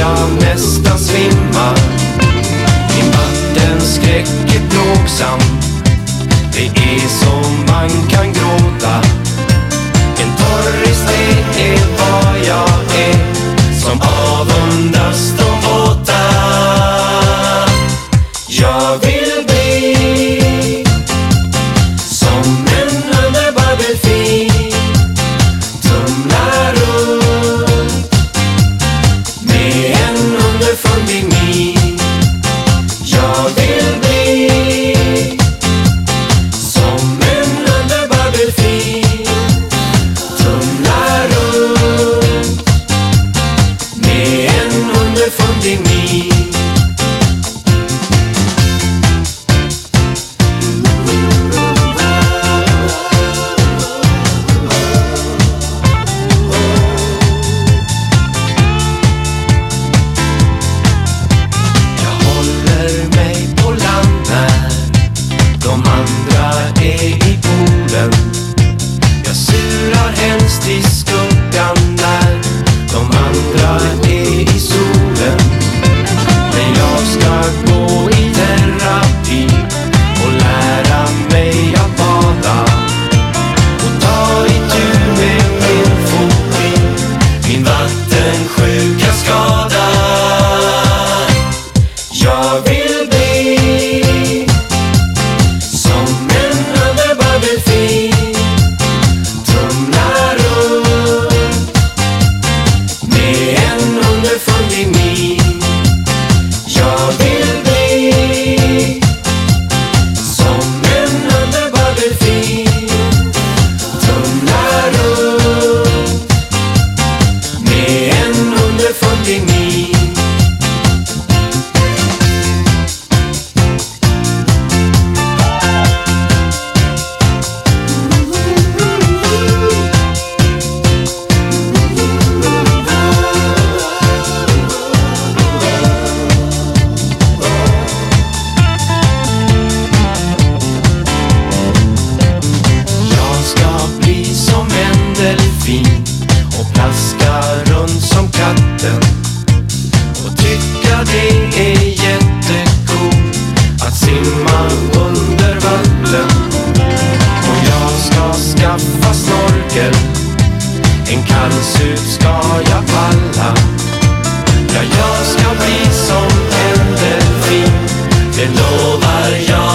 jag nästan svimma. Min vattenskräck är plågsam. Det är som Mang och plaska runt som katten och tycka det är jättecoolt att simma under vatten. Och jag ska skaffa snorkel, en kallsup ska jag palla. Ja, jag ska bli som en delfin, det lovar jag